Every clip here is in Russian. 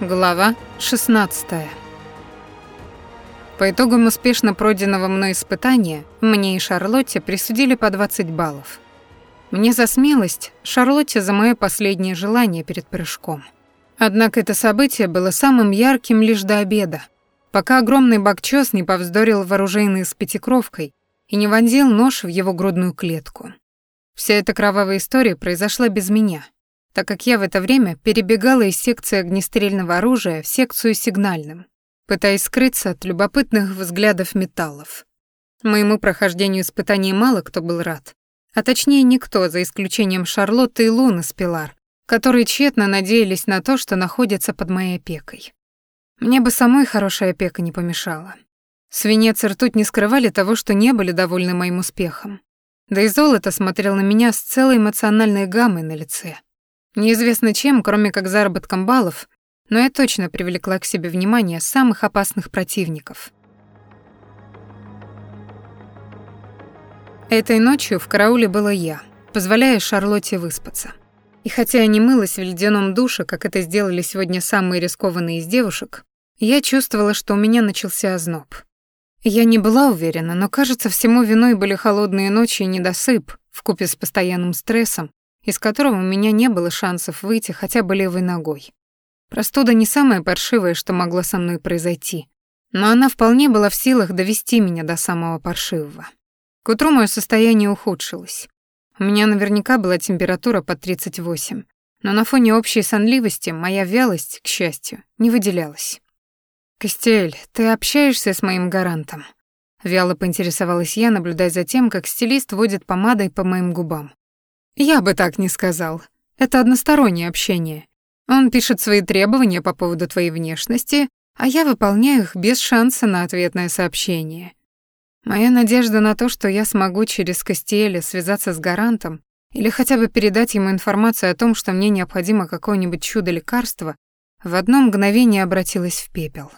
Глава 16. По итогам успешно пройденного мной испытания мне и Шарлотте присудили по 20 баллов. Мне за смелость, Шарлотте за мое последнее желание перед прыжком. Однако это событие было самым ярким лишь до обеда, пока огромный бакчёс не повздорил вооруженный с пятикровкой и не вонзил нож в его грудную клетку. Вся эта кровавая история произошла без меня, так как я в это время перебегала из секции огнестрельного оружия в секцию сигнальным, пытаясь скрыться от любопытных взглядов металлов. Моему прохождению испытаний мало кто был рад, а точнее никто, за исключением Шарлотты и Луны с Пилар, которые тщетно надеялись на то, что находятся под моей опекой. Мне бы самой хорошая опека не помешала. Свинец и ртуть не скрывали того, что не были довольны моим успехом. Да и золото смотрел на меня с целой эмоциональной гаммой на лице. Неизвестно чем, кроме как заработком баллов, но я точно привлекла к себе внимание самых опасных противников. Этой ночью в карауле была я, позволяя Шарлотте выспаться. И хотя я не мылась в ледяном душе, как это сделали сегодня самые рискованные из девушек, я чувствовала, что у меня начался озноб. Я не была уверена, но, кажется, всему виной были холодные ночи и недосып, вкупе с постоянным стрессом, из которого у меня не было шансов выйти хотя бы левой ногой. Простуда не самое паршивое, что могло со мной произойти, но она вполне была в силах довести меня до самого паршивого. К утру мое состояние ухудшилось. У меня наверняка была температура под 38, но на фоне общей сонливости моя вялость, к счастью, не выделялась. «Костель, ты общаешься с моим гарантом?» Вяло поинтересовалась я, наблюдая за тем, как стилист водит помадой по моим губам. «Я бы так не сказал. Это одностороннее общение. Он пишет свои требования по поводу твоей внешности, а я выполняю их без шанса на ответное сообщение. Моя надежда на то, что я смогу через Костеля связаться с гарантом или хотя бы передать ему информацию о том, что мне необходимо какое-нибудь чудо-лекарство, в одно мгновение обратилась в пепел.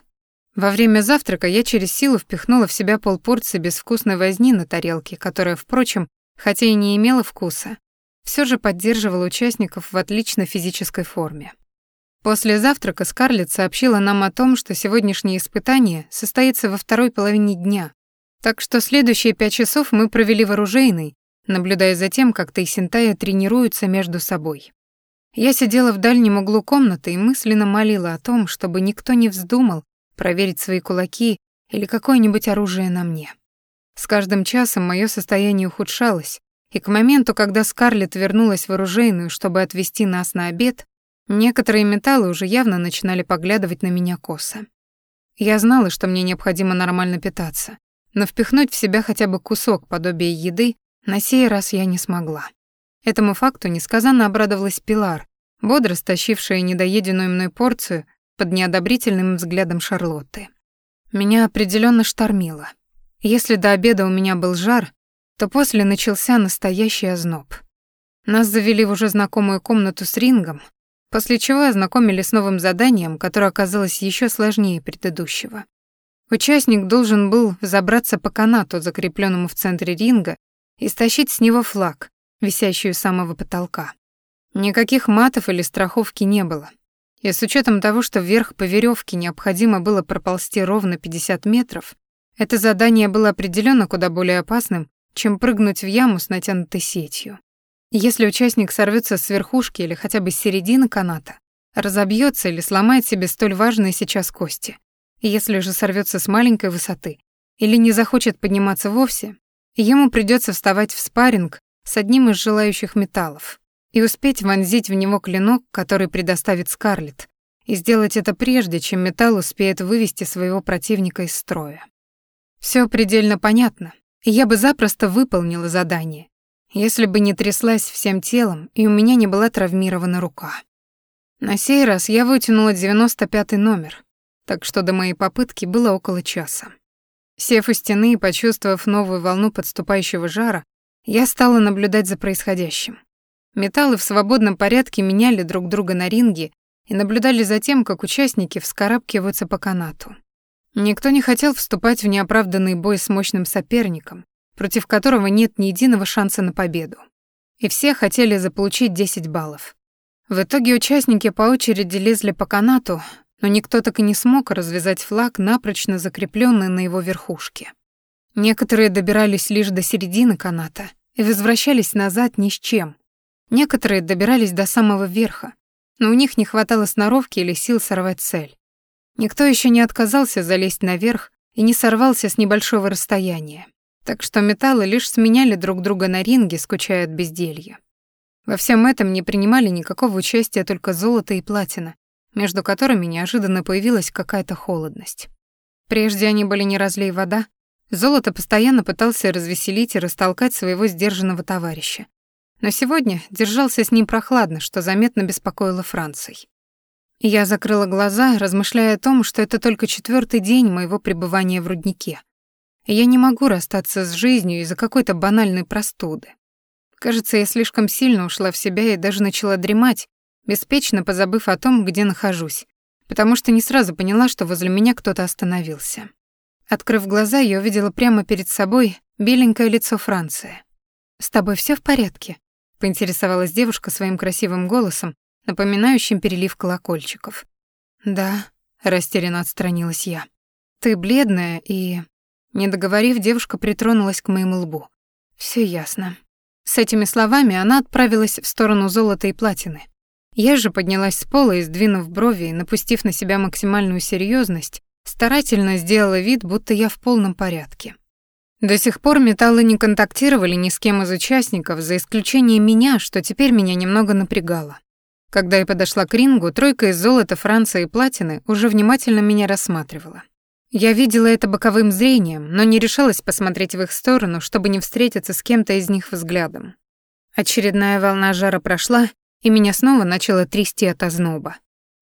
Во время завтрака я через силу впихнула в себя полпорции безвкусной возни на тарелке, которая, впрочем, хотя и не имела вкуса, все же поддерживала участников в отличной физической форме. После завтрака Скарлетт сообщила нам о том, что сегодняшнее испытание состоится во второй половине дня, так что следующие пять часов мы провели в оружейной, наблюдая за тем, как Тайсентая тренируются между собой. Я сидела в дальнем углу комнаты и мысленно молила о том, чтобы никто не вздумал проверить свои кулаки или какое-нибудь оружие на мне. С каждым часом мое состояние ухудшалось, и к моменту, когда Скарлетт вернулась в оружейную, чтобы отвезти нас на обед, некоторые металлы уже явно начинали поглядывать на меня косо. Я знала, что мне необходимо нормально питаться, но впихнуть в себя хотя бы кусок подобия еды на сей раз я не смогла. Этому факту несказанно обрадовалась Пилар, бодро стащившая недоеденную мной порцию под неодобрительным взглядом Шарлотты. Меня определенно штормило. Если до обеда у меня был жар, то после начался настоящий озноб. Нас завели в уже знакомую комнату с рингом, после чего ознакомили с новым заданием, которое оказалось еще сложнее предыдущего. Участник должен был забраться по канату, закрепленному в центре ринга, и стащить с него флаг, висящий у самого потолка. Никаких матов или страховки не было. И с учетом того, что вверх по веревке необходимо было проползти ровно 50 метров, это задание было определенно куда более опасным, чем прыгнуть в яму с натянутой сетью. Если участник сорвется с верхушки или хотя бы с середины каната, разобьется или сломает себе столь важные сейчас кости. Если же сорвется с маленькой высоты или не захочет подниматься вовсе, ему придется вставать в спарринг с одним из желающих металлов и успеть вонзить в него клинок, который предоставит Скарлетт, и сделать это прежде, чем металл успеет вывести своего противника из строя. Все предельно понятно, я бы запросто выполнила задание, если бы не тряслась всем телом и у меня не была травмирована рука. На сей раз я вытянула 95 номер, так что до моей попытки было около часа. Сев у стены и почувствовав новую волну подступающего жара, я стала наблюдать за происходящим. Металлы в свободном порядке меняли друг друга на ринге и наблюдали за тем, как участники вскарабкиваются по канату. Никто не хотел вступать в неоправданный бой с мощным соперником, против которого нет ни единого шанса на победу. И все хотели заполучить 10 баллов. В итоге участники по очереди лезли по канату, но никто так и не смог развязать флаг, напрочно закрепленный на его верхушке. Некоторые добирались лишь до середины каната и возвращались назад ни с чем. Некоторые добирались до самого верха, но у них не хватало сноровки или сил сорвать цель. Никто еще не отказался залезть наверх и не сорвался с небольшого расстояния. Так что металлы лишь сменяли друг друга на ринге, скучая от безделья. Во всем этом не принимали никакого участия только золото и платина, между которыми неожиданно появилась какая-то холодность. Прежде они были не разлей вода, золото постоянно пытался развеселить и растолкать своего сдержанного товарища. Но сегодня держался с ним прохладно, что заметно беспокоило Франций. Я закрыла глаза, размышляя о том, что это только четвертый день моего пребывания в руднике. Я не могу расстаться с жизнью из-за какой-то банальной простуды. Кажется, я слишком сильно ушла в себя и даже начала дремать, беспечно позабыв о том, где нахожусь, потому что не сразу поняла, что возле меня кто-то остановился. Открыв глаза, я увидела прямо перед собой беленькое лицо Франции. «С тобой все в порядке?» — поинтересовалась девушка своим красивым голосом, напоминающим перелив колокольчиков. «Да», — растерянно отстранилась я. «Ты бледная и...» Не договорив, девушка притронулась к моему лбу. Все ясно». С этими словами она отправилась в сторону золота и платины. Я же поднялась с пола и, сдвинув брови и напустив на себя максимальную серьезность, старательно сделала вид, будто я в полном порядке. До сих пор металлы не контактировали ни с кем из участников, за исключением меня, что теперь меня немного напрягало. Когда я подошла к рингу, тройка из золота, Франции и платины уже внимательно меня рассматривала. Я видела это боковым зрением, но не решалась посмотреть в их сторону, чтобы не встретиться с кем-то из них взглядом. Очередная волна жара прошла, и меня снова начало трясти от озноба.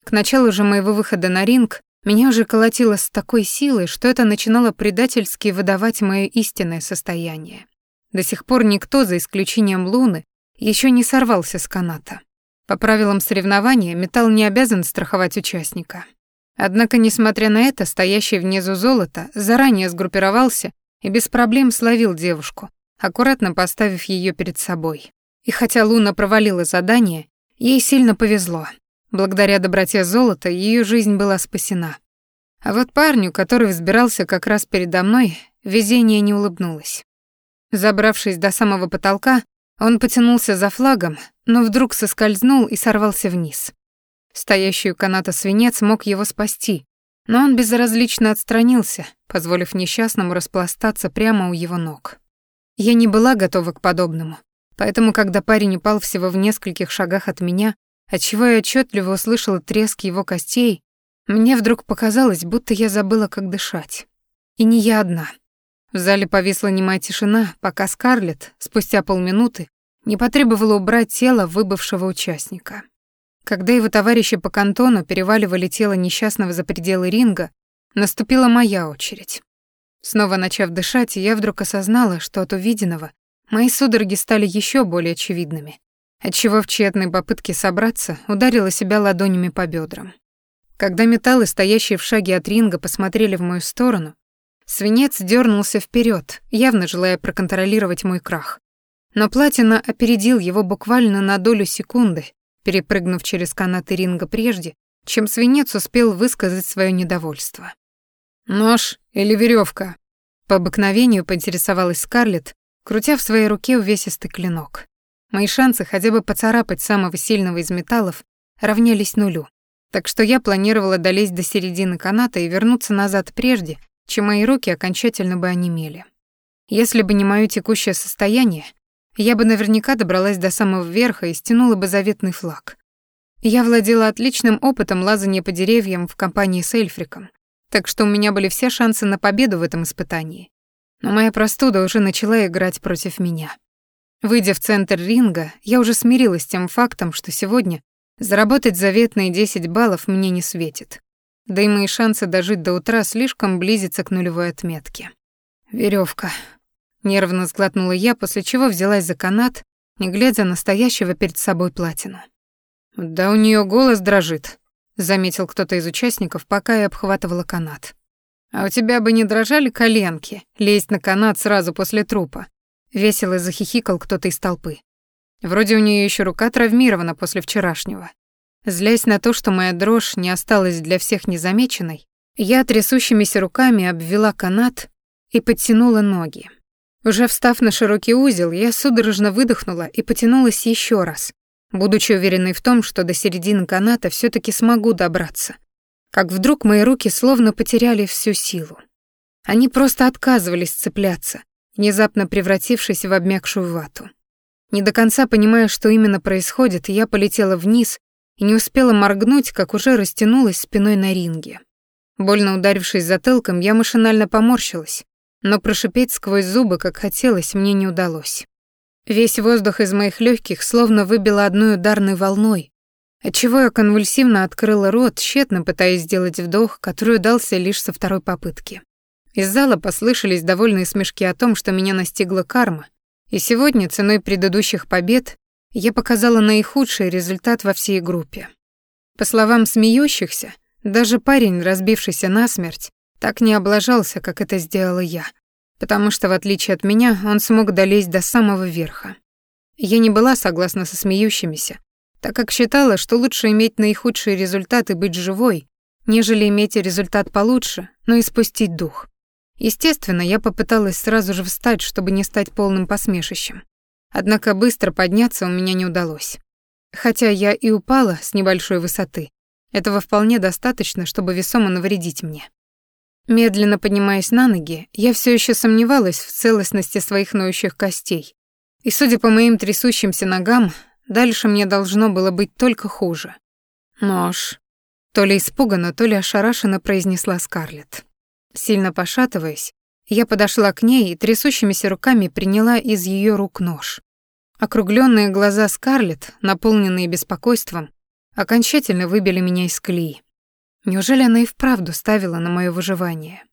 К началу же моего выхода на ринг меня уже колотило с такой силой, что это начинало предательски выдавать моё истинное состояние. До сих пор никто, за исключением Луны, еще не сорвался с каната. По правилам соревнования металл не обязан страховать участника. Однако, несмотря на это, стоящий внизу золото заранее сгруппировался и без проблем словил девушку, аккуратно поставив ее перед собой. И хотя Луна провалила задание, ей сильно повезло. Благодаря доброте золота ее жизнь была спасена. А вот парню, который взбирался как раз передо мной, везение не улыбнулось. Забравшись до самого потолка, он потянулся за флагом, но вдруг соскользнул и сорвался вниз. Стоящий у каната свинец мог его спасти, но он безразлично отстранился, позволив несчастному распластаться прямо у его ног. Я не была готова к подобному, поэтому, когда парень упал всего в нескольких шагах от меня, отчего я отчетливо услышала треск его костей, мне вдруг показалось, будто я забыла, как дышать. И не я одна. В зале повисла немая тишина, пока Скарлетт, спустя полминуты, не потребовала убрать тело выбывшего участника. Когда его товарищи по кантону переваливали тело несчастного за пределы ринга, наступила моя очередь. Снова начав дышать, я вдруг осознала, что от увиденного мои судороги стали еще более очевидными, отчего в тщетной попытке собраться ударила себя ладонями по бедрам. Когда металлы, стоящие в шаге от ринга, посмотрели в мою сторону, Свинец дернулся вперед, явно желая проконтролировать мой крах. Но Платина опередил его буквально на долю секунды, перепрыгнув через канаты ринга прежде, чем свинец успел высказать свое недовольство. «Нож или веревка? По обыкновению поинтересовалась Скарлетт, крутя в своей руке увесистый клинок. Мои шансы хотя бы поцарапать самого сильного из металлов равнялись нулю. Так что я планировала долезть до середины каната и вернуться назад прежде, чем мои руки окончательно бы онемели. Если бы не моё текущее состояние, я бы наверняка добралась до самого верха и стянула бы заветный флаг. Я владела отличным опытом лазания по деревьям в компании с Эльфриком, так что у меня были все шансы на победу в этом испытании. Но моя простуда уже начала играть против меня. Выйдя в центр ринга, я уже смирилась с тем фактом, что сегодня заработать заветные 10 баллов мне не светит да и мои шансы дожить до утра слишком близятся к нулевой отметке. Веревка. Нервно сглотнула я, после чего взялась за канат, не глядя на стоящего перед собой платину. «Да у нее голос дрожит», — заметил кто-то из участников, пока я обхватывала канат. «А у тебя бы не дрожали коленки, лезть на канат сразу после трупа?» Весело захихикал кто-то из толпы. Вроде у нее еще рука травмирована после вчерашнего. Злясь на то, что моя дрожь не осталась для всех незамеченной, я трясущимися руками обвела канат и подтянула ноги. Уже встав на широкий узел, я судорожно выдохнула и потянулась еще раз, будучи уверенной в том, что до середины каната все таки смогу добраться. Как вдруг мои руки словно потеряли всю силу. Они просто отказывались цепляться, внезапно превратившись в обмякшую вату. Не до конца понимая, что именно происходит, я полетела вниз и не успела моргнуть, как уже растянулась спиной на ринге. Больно ударившись затылком, я машинально поморщилась, но прошипеть сквозь зубы, как хотелось, мне не удалось. Весь воздух из моих легких словно выбило одной ударной волной, отчего я конвульсивно открыла рот, тщетно пытаясь сделать вдох, который удался лишь со второй попытки. Из зала послышались довольные смешки о том, что меня настигла карма, и сегодня ценой предыдущих побед я показала наихудший результат во всей группе. По словам смеющихся, даже парень, разбившийся насмерть, так не облажался, как это сделала я, потому что, в отличие от меня, он смог долезть до самого верха. Я не была согласна со смеющимися, так как считала, что лучше иметь наихудшие результаты и быть живой, нежели иметь результат получше, но и спустить дух. Естественно, я попыталась сразу же встать, чтобы не стать полным посмешищем. Однако быстро подняться у меня не удалось. Хотя я и упала с небольшой высоты, этого вполне достаточно, чтобы весомо навредить мне. Медленно поднимаясь на ноги, я все еще сомневалась в целостности своих ноющих костей. И судя по моим трясущимся ногам, дальше мне должно было быть только хуже. Нож. То ли испуганно, то ли ошарашенно произнесла Скарлетт. Сильно пошатываясь, я подошла к ней и трясущимися руками приняла из ее рук нож. Округленные глаза Скарлетт, наполненные беспокойством, окончательно выбили меня из колеи. Неужели она и вправду ставила на мое выживание?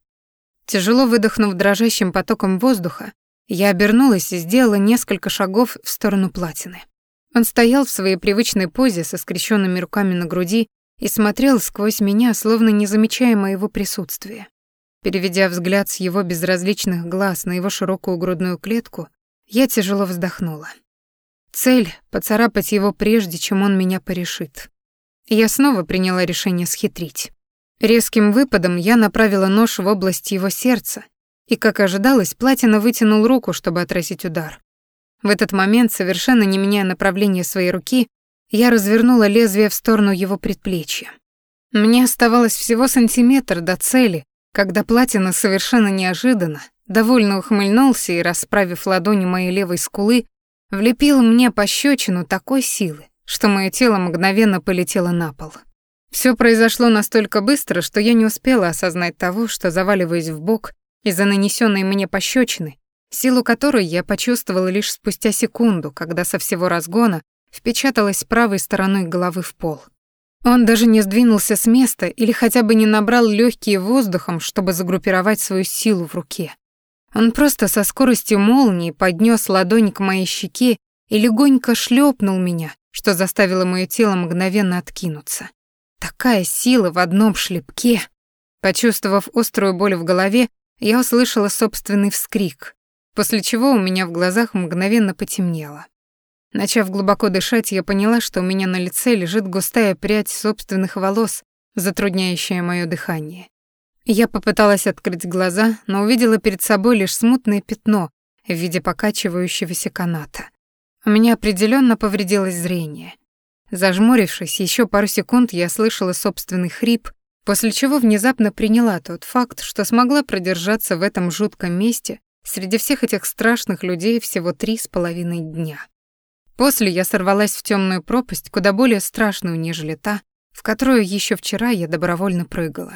Тяжело выдохнув дрожащим потоком воздуха, я обернулась и сделала несколько шагов в сторону платины. Он стоял в своей привычной позе со скрещенными руками на груди и смотрел сквозь меня, словно не замечая моего присутствия. Переведя взгляд с его безразличных глаз на его широкую грудную клетку, я тяжело вздохнула. Цель — поцарапать его прежде, чем он меня порешит. Я снова приняла решение схитрить. Резким выпадом я направила нож в область его сердца, и, как ожидалось, Платина вытянул руку, чтобы отразить удар. В этот момент, совершенно не меняя направление своей руки, я развернула лезвие в сторону его предплечья. Мне оставалось всего сантиметр до цели, когда Платина совершенно неожиданно, довольно ухмыльнулся и, расправив ладони моей левой скулы, влепил мне пощечину такой силы, что мое тело мгновенно полетело на пол. Все произошло настолько быстро, что я не успела осознать того, что заваливаюсь в бок из-за нанесенной мне пощечины, силу которой я почувствовала лишь спустя секунду, когда со всего разгона впечаталась правой стороной головы в пол. Он даже не сдвинулся с места или хотя бы не набрал легкие воздухом, чтобы загруппировать свою силу в руке. Он просто со скоростью молнии поднес ладонь к моей щеке и легонько шлепнул меня, что заставило мое тело мгновенно откинуться. Такая сила в одном шлепке. Почувствовав острую боль в голове, я услышала собственный вскрик, после чего у меня в глазах мгновенно потемнело. Начав глубоко дышать, я поняла, что у меня на лице лежит густая прядь собственных волос, затрудняющая моё дыхание. Я попыталась открыть глаза, но увидела перед собой лишь смутное пятно в виде покачивающегося каната. У меня определенно повредилось зрение. Зажмурившись, еще пару секунд я слышала собственный хрип, после чего внезапно приняла тот факт, что смогла продержаться в этом жутком месте среди всех этих страшных людей всего три с половиной дня. После я сорвалась в темную пропасть, куда более страшную, нежели та, в которую еще вчера я добровольно прыгала.